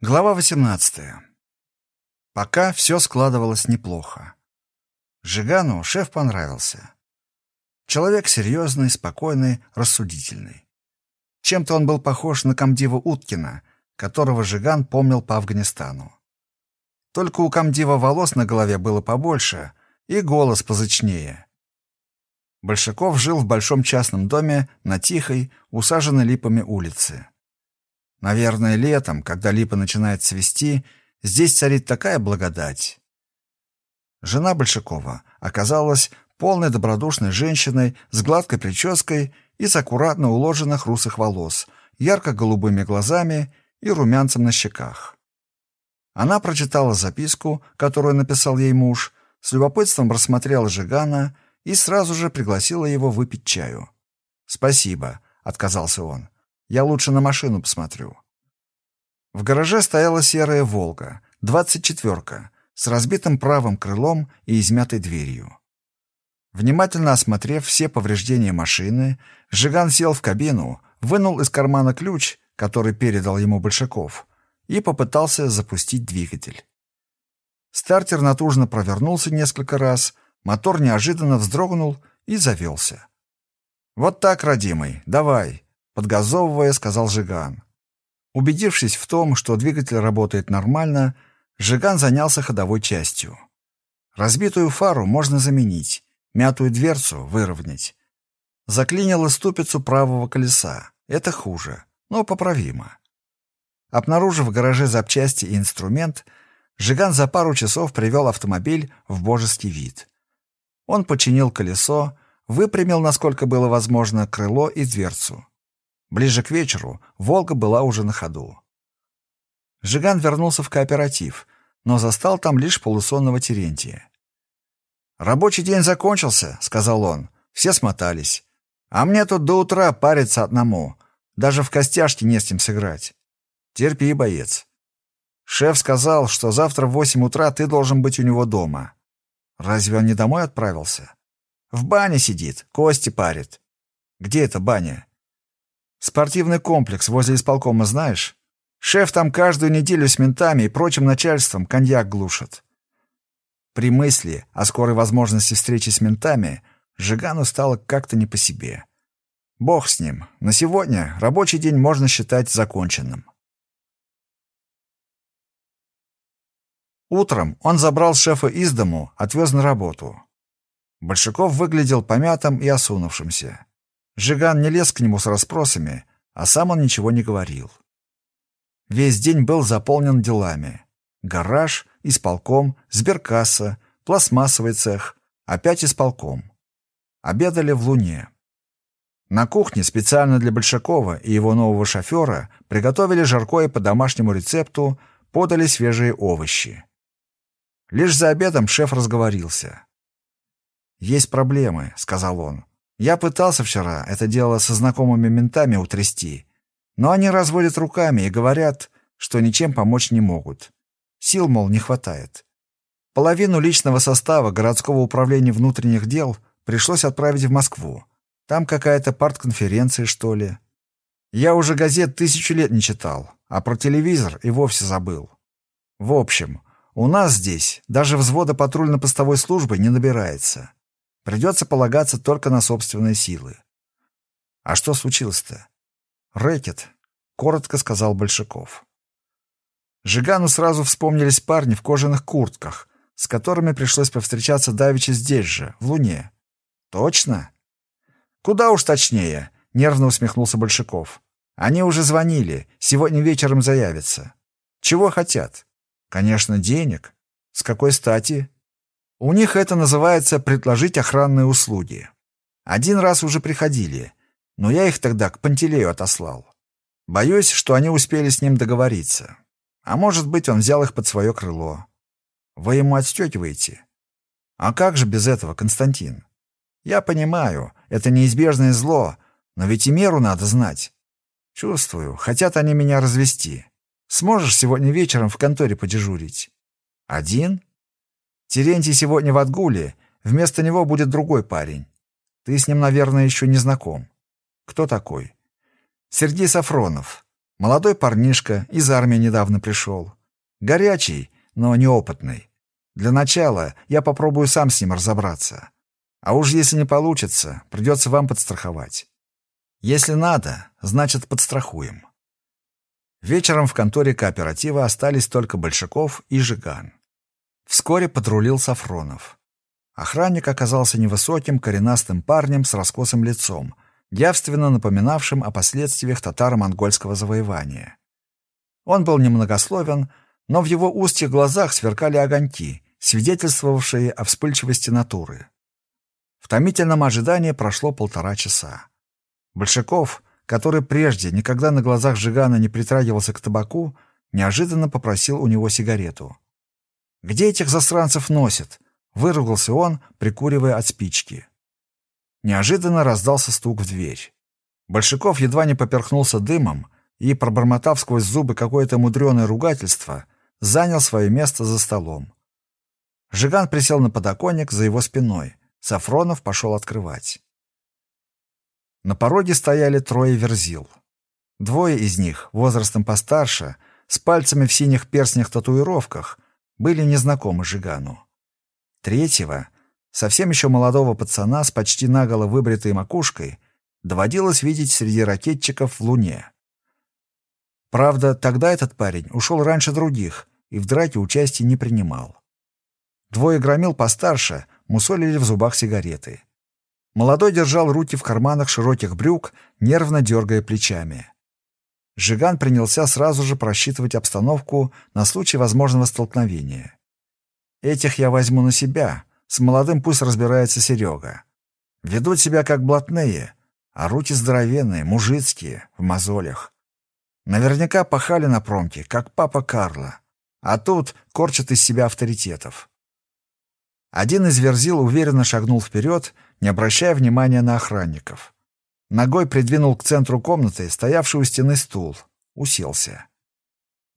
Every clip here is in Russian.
Глава 18. Пока все складывалось неплохо. Жигану шеф понравился. Человек серьезный, спокойный, рассудительный. Чем-то он был похож на комдива Уткина, которого Жиган помнил по Афганистану. Только у комдива волос на голове было побольше и голос позычнее. Большаков жил в большом частном доме на тихой, усаженной липами улице. Наверное, летом, когда липа начинает цвести, здесь царит такая благодать. Жена Большакова оказалась полной добродушной женщиной с гладкой прической и с аккуратно уложенных русых волос, ярко-голубыми глазами и румянцем на щеках. Она прочитала записку, которую написал ей муж, с любопытством рассмотрела Жигана и сразу же пригласила его выпить чаю. «Спасибо», — отказался он. Я лучше на машину посмотрю. В гараже стояла серая «Волга», двадцать четверка, с разбитым правым крылом и измятой дверью. Внимательно осмотрев все повреждения машины, Жиган сел в кабину, вынул из кармана ключ, который передал ему Большаков, и попытался запустить двигатель. Стартер натужно провернулся несколько раз, мотор неожиданно вздрогнул и завелся. «Вот так, родимый, давай!» Подгазовывая, сказал Жиган. Убедившись в том, что двигатель работает нормально, Жиган занялся ходовой частью. Разбитую фару можно заменить, мятую дверцу выровнять. Заклинило ступицу правого колеса. Это хуже, но поправимо. Обнаружив в гараже запчасти и инструмент, Жиган за пару часов привел автомобиль в божеский вид. Он починил колесо, выпрямил, насколько было возможно, крыло и дверцу. Ближе к вечеру «Волга» была уже на ходу. Жиган вернулся в кооператив, но застал там лишь полусонного Терентия. «Рабочий день закончился», — сказал он. «Все смотались. А мне тут до утра париться одному. Даже в костяшки не с кем сыграть. Терпи, боец. Шеф сказал, что завтра в восемь утра ты должен быть у него дома. Разве он не домой отправился? В бане сидит, кости парит. Где эта баня? Спортивный комплекс возле исполкома знаешь? Шеф там каждую неделю с ментами и прочим начальством коньяк глушит. При мысли о скорой возможности встречи с ментами Жигану стало как-то не по себе. Бог с ним. На сегодня рабочий день можно считать законченным. Утром он забрал шефа из дому, отвез на работу. Большаков выглядел помятым и осунувшимся. Жиган не лез к нему с расспросами, а сам он ничего не говорил. Весь день был заполнен делами. Гараж, исполком, сберкасса, пластмассовый цех, опять исполком. Обедали в Луне. На кухне специально для Большакова и его нового шофера приготовили жаркое по домашнему рецепту, подали свежие овощи. Лишь за обедом шеф разговорился. «Есть проблемы», — сказал он. Я пытался вчера это дело со знакомыми ментами утрясти, но они разводят руками и говорят, что ничем помочь не могут. Сил, мол, не хватает. Половину личного состава городского управления внутренних дел пришлось отправить в Москву. Там какая-то партконференция, что ли. Я уже газет тысячу лет не читал, а про телевизор и вовсе забыл. В общем, у нас здесь даже взвода патрульно-постовой службы не набирается. Придется полагаться только на собственные силы. А что случилось-то? Рэкет, коротко сказал Большаков. Жигану сразу вспомнились парни в кожаных куртках, с которыми пришлось повстречаться давеча здесь же, в Луне. Точно? Куда уж точнее, нервно усмехнулся Большаков. Они уже звонили, сегодня вечером заявятся. Чего хотят? Конечно, денег. С какой стати? У них это называется предложить охранные услуги. Один раз уже приходили, но я их тогда к Пантелею отослал. Боюсь, что они успели с ним договориться. А может быть, он взял их под свое крыло. Вы ему отстегиваете? А как же без этого, Константин? Я понимаю, это неизбежное зло, но ведь и меру надо знать. Чувствую, хотят они меня развести. Сможешь сегодня вечером в конторе подежурить? Один? Терентий сегодня в отгуле, вместо него будет другой парень. Ты с ним, наверное, еще не знаком. Кто такой? Сергей Сафронов. Молодой парнишка из армии недавно пришел. Горячий, но неопытный. Для начала я попробую сам с ним разобраться. А уж если не получится, придется вам подстраховать. Если надо, значит подстрахуем. Вечером в конторе кооператива остались только Большаков и Жиган. Вскоре патрулил Сафронов. Охранник оказался невысоким, коренастым парнем с раскосым лицом, явственно напоминавшим о последствиях татаро-монгольского завоевания. Он был немногословен, но в его узких глазах сверкали огоньки, свидетельствовавшие о вспыльчивости натуры. В томительном ожидании прошло полтора часа. Большаков, который прежде никогда на глазах Жигана не притрагивался к табаку, неожиданно попросил у него сигарету. «Где этих засранцев носят?» — выругался он, прикуривая от спички. Неожиданно раздался стук в дверь. Большаков едва не поперхнулся дымом и, пробормотав сквозь зубы какое-то мудреное ругательство, занял свое место за столом. Жиган присел на подоконник за его спиной. Сафронов пошел открывать. На пороге стояли трое верзил. Двое из них, возрастом постарше, с пальцами в синих перстнях-татуировках, были незнакомы Жигану. Третьего, совсем еще молодого пацана с почти наголо выбритой макушкой, доводилось видеть среди ракетчиков в Луне. Правда, тогда этот парень ушел раньше других и в драке участия не принимал. Двое громил постарше мусолили в зубах сигареты. Молодой держал руки в карманах широких брюк, нервно дергая плечами. Жиган принялся сразу же просчитывать обстановку на случай возможного столкновения. «Этих я возьму на себя, с молодым пусть разбирается Серега. Ведут себя как блатные, а руки здоровенные, мужицкие, в мозолях. Наверняка пахали на промке, как папа Карла, а тут корчат из себя авторитетов. Один из верзил уверенно шагнул вперед, не обращая внимания на охранников. Ногой придвинул к центру комнаты стоявший у стены стул. Уселся.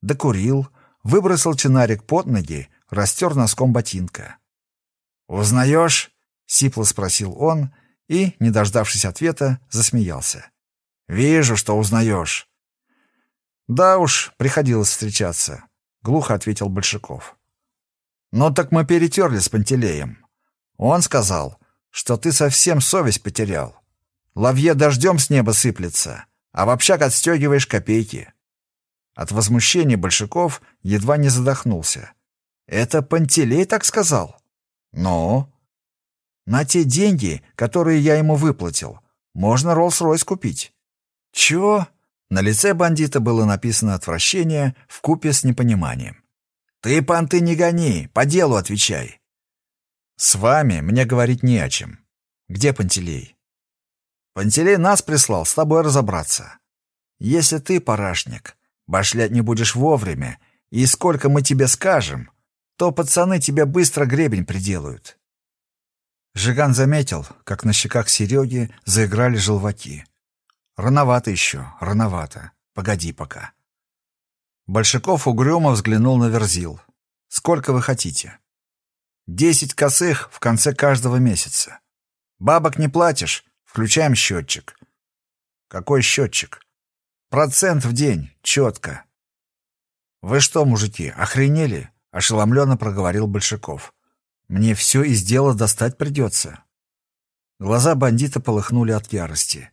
Докурил, выбросил чинарик под ноги, растер носком ботинка. «Узнаешь?» — сипло спросил он и, не дождавшись ответа, засмеялся. «Вижу, что узнаешь». «Да уж, приходилось встречаться», — глухо ответил Большаков. «Ну так мы перетерли с Пантелеем. Он сказал, что ты совсем совесть потерял. Лавье дождем с неба сыплется, а в общак отстегиваешь копейки». От возмущения Большаков едва не задохнулся. «Это Пантелей так сказал?» «Ну?» «На те деньги, которые я ему выплатил, можно Роллс-Ройс купить». «Чего?» На лице бандита было написано отвращение в купе с непониманием. «Ты, понты, не гони, по делу отвечай». «С вами мне говорить не о чем. Где Пантелей?» «Пантелей нас прислал с тобой разобраться. Если ты, парашник, башлять не будешь вовремя, и сколько мы тебе скажем, то пацаны тебе быстро гребень приделают». Жиган заметил, как на щеках Сереги заиграли желваки. «Рановато еще, рановато. Погоди пока». Большаков угрюмо взглянул на Верзил. «Сколько вы хотите?» «Десять косых в конце каждого месяца. Бабок не платишь, включаем счетчик». «Какой счетчик?» «Процент в день, четко». «Вы что, мужики, охренели?» — ошеломленно проговорил Большаков. «Мне все из дела достать придется». Глаза бандита полыхнули от ярости.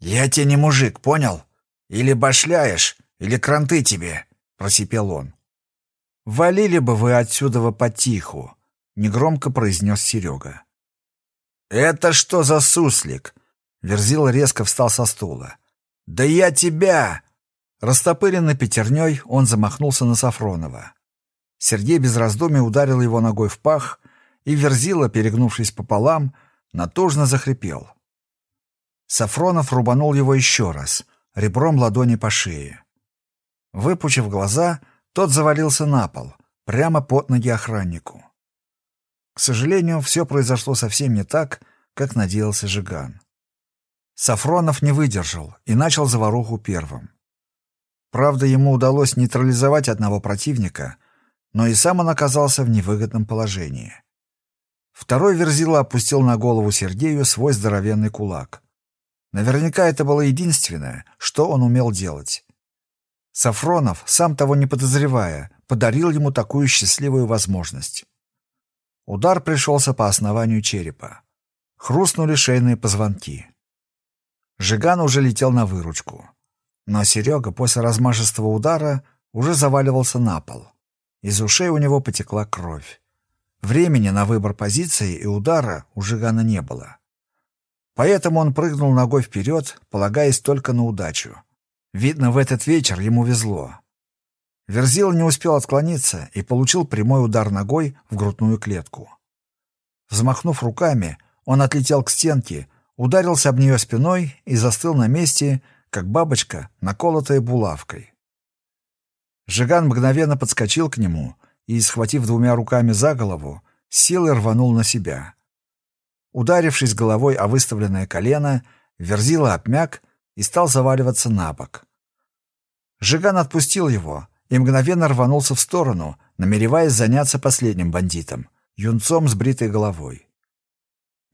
«Я тебе не мужик, понял? Или башляешь, или кранты тебе!» — просипел он. «Валили бы вы отсюда потиху!» — негромко произнес Серега. «Это что за суслик?» Верзил резко встал со стула. «Да я тебя!» Растопыренный пятерней, он замахнулся на Сафронова. Сергей без раздумий ударил его ногой в пах, и Верзила, перегнувшись пополам, натужно захрипел. Сафронов рубанул его еще раз, ребром ладони по шее. Выпучив глаза, тот завалился на пол, прямо под ноги охраннику. К сожалению, все произошло совсем не так, как надеялся Жиган. Сафронов не выдержал и начал заваруху первым. Правда, ему удалось нейтрализовать одного противника, но и сам он оказался в невыгодном положении. Второй Верзила опустил на голову Сергею свой здоровенный кулак. Наверняка это было единственное, что он умел делать. Сафронов, сам того не подозревая, подарил ему такую счастливую возможность. Удар пришелся по основанию черепа. Хрустнули шейные позвонки. Жиган уже летел на выручку. Но Серега после размашистого удара уже заваливался на пол. Из ушей у него потекла кровь. Времени на выбор позиции и удара у Жигана не было. Поэтому он прыгнул ногой вперед, полагаясь только на удачу. Видно, в этот вечер ему везло. Верзил не успел отклониться и получил прямой удар ногой в грудную клетку. Взмахнув руками, он отлетел к стенке, ударился об нее спиной и застыл на месте, как бабочка, наколотая булавкой. Жиган мгновенно подскочил к нему и, схватив двумя руками за голову, силой рванул на себя. Ударившись головой о выставленное колено, Верзила обмяк и стал заваливаться на бок. Жиган отпустил его и мгновенно рванулся в сторону, намереваясь заняться последним бандитом, юнцом с бритой головой.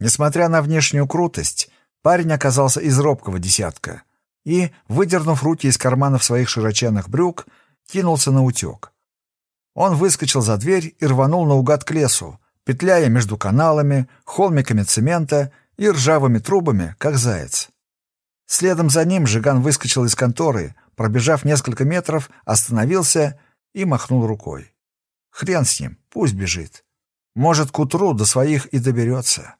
Несмотря на внешнюю крутость, парень оказался из робкого десятка и, выдернув руки из карманов своих широченных брюк, кинулся на утек. Он выскочил за дверь и рванул наугад к лесу, петляя между каналами, холмиками цемента и ржавыми трубами, как заяц. Следом за ним Жиган выскочил из конторы, пробежав несколько метров, остановился и махнул рукой. Хрен с ним, пусть бежит. Может, к утру до своих и доберется.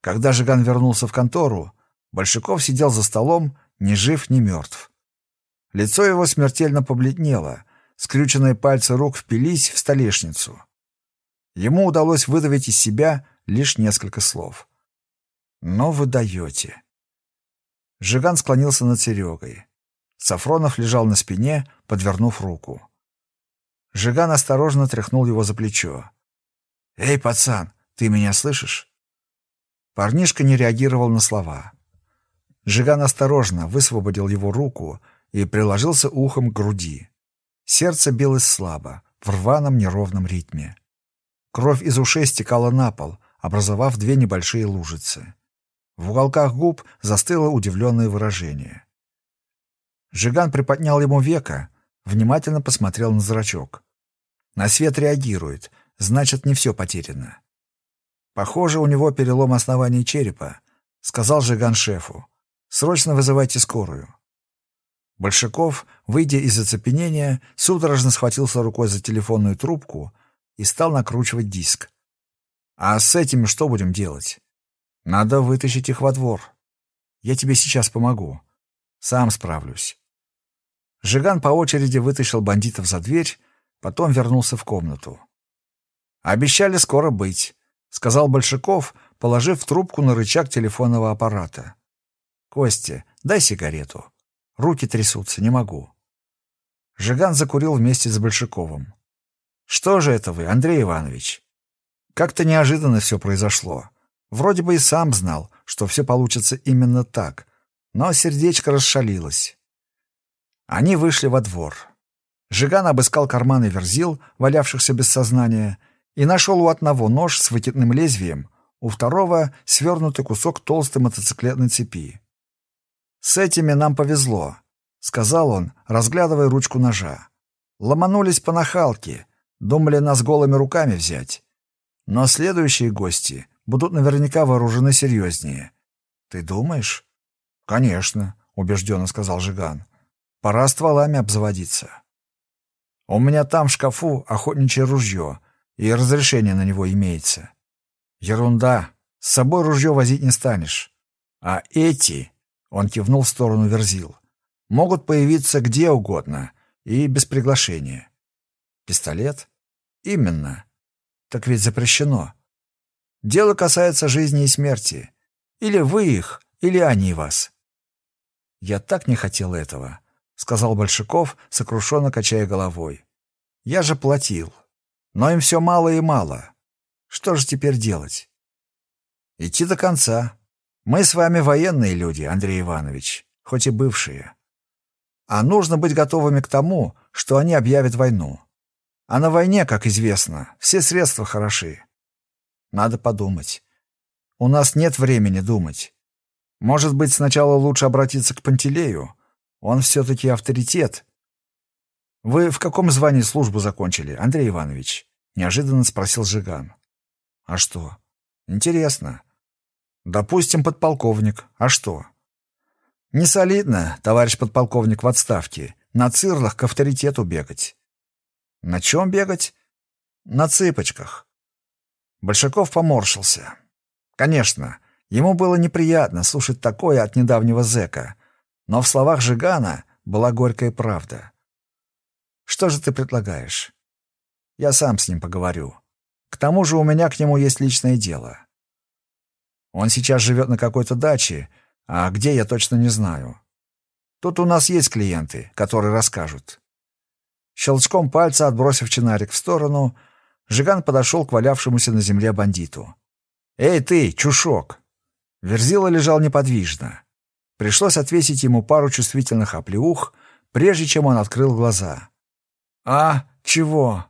Когда Жиган вернулся в контору, Большаков сидел за столом, ни жив, ни мертв. Лицо его смертельно побледнело, скрюченные пальцы рук впились в столешницу. Ему удалось выдавить из себя лишь несколько слов. «Но вы даете». Жиган склонился над Серегой. Сафронов лежал на спине, подвернув руку. Жиган осторожно тряхнул его за плечо. «Эй, пацан, ты меня слышишь?» Парнишка не реагировал на слова. Жиган осторожно высвободил его руку и приложился ухом к груди. Сердце билось слабо, в рваном неровном ритме. Кровь из ушей стекала на пол, образовав две небольшие лужицы. В уголках губ застыло удивленное выражение. Жиган приподнял ему века, внимательно посмотрел на зрачок. На свет реагирует, значит, не все потеряно. Похоже, у него перелом основания черепа, сказал Жиган шефу. Срочно вызывайте скорую. Большаков, выйдя из оцепенения, судорожно схватился рукой за телефонную трубку и стал накручивать диск. «А с этими что будем делать?» Надо вытащить их во двор. Я тебе сейчас помогу. Сам справлюсь. Жиган по очереди вытащил бандитов за дверь, потом вернулся в комнату. «Обещали скоро быть», — сказал Большаков, положив трубку на рычаг телефонного аппарата. «Костя, дай сигарету. Руки трясутся, не могу». Жиган закурил вместе с Большаковым. «Что же это вы, Андрей Иванович?» «Как-то неожиданно все произошло. Вроде бы и сам знал, что все получится именно так, но сердечко расшалилось. Они вышли во двор. Жиган обыскал карманы верзил, валявшихся без сознания, и нашел у одного нож с выкидным лезвием, у второго — свернутый кусок толстой мотоциклетной цепи. «С этими нам повезло», — сказал он, разглядывая ручку ножа. «Ломанулись по нахалке, думали нас голыми руками взять. Но следующие гости будут наверняка вооружены серьезнее. Ты думаешь? Конечно, убежденно сказал Жиган. Пора стволами обзаводиться. У меня там в шкафу охотничье ружье, и разрешение на него имеется. Ерунда. С собой ружье возить не станешь. А эти, он кивнул в сторону Верзил, могут появиться где угодно и без приглашения. Пистолет? Именно. Так ведь запрещено. Дело касается жизни и смерти. Или вы их, или они вас. Я так не хотел этого, сказал Большаков, сокрушенно качая головой. Я же платил. Но им все мало и мало. Что же теперь делать? Идти до конца. Мы с вами военные люди, Андрей Иванович, хоть и бывшие. А нужно быть готовыми к тому, что они объявят войну. А на войне, как известно, все средства хороши. Надо подумать. У нас нет времени думать. Может быть, сначала лучше обратиться к Пантелею? Он все-таки авторитет. «Вы в каком звании службу закончили, Андрей Иванович?» — неожиданно спросил Жиган. «А что?» «Интересно». «Допустим, подполковник. А что?» «Не солидно, товарищ подполковник в отставке, на цирлах к авторитету бегать». «На чем бегать?» «На цыпочках». Большаков поморщился. Конечно, ему было неприятно слушать такое от недавнего зэка, но в словах Жигана была горькая правда. «Что же ты предлагаешь?» «Я сам с ним поговорю. К тому же у меня к нему есть личное дело. Он сейчас живет на какой-то даче, а где я точно не знаю. Тут у нас есть клиенты, которые расскажут». Щелчком пальца, отбросив чинарик в сторону, Жиган подошел к валявшемуся на земле бандиту. «Эй ты, чушок!» Верзила лежал неподвижно. Пришлось отвесить ему пару чувствительных оплеух, прежде чем он открыл глаза. «А, чего?»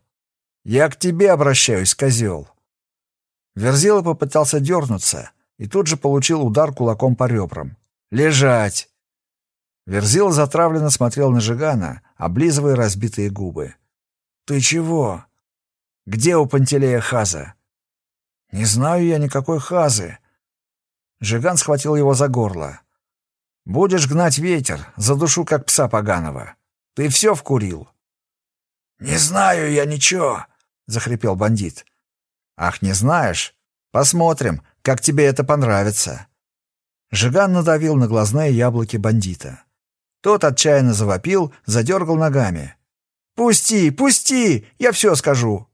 «Я к тебе обращаюсь, козел!» Верзила попытался дернуться и тут же получил удар кулаком по ребрам. «Лежать!» Верзила затравленно смотрел на Жигана, облизывая разбитые губы. «Ты чего?» «Где у Пантелея Хаза?» «Не знаю я никакой Хазы». Жиган схватил его за горло. «Будешь гнать ветер, задушу, как пса поганого. Ты все вкурил?» «Не знаю я ничего», — захрипел бандит. «Ах, не знаешь? Посмотрим, как тебе это понравится». Жиган надавил на глазные яблоки бандита. Тот отчаянно завопил, задергал ногами. «Пусти, пусти! Я все скажу!»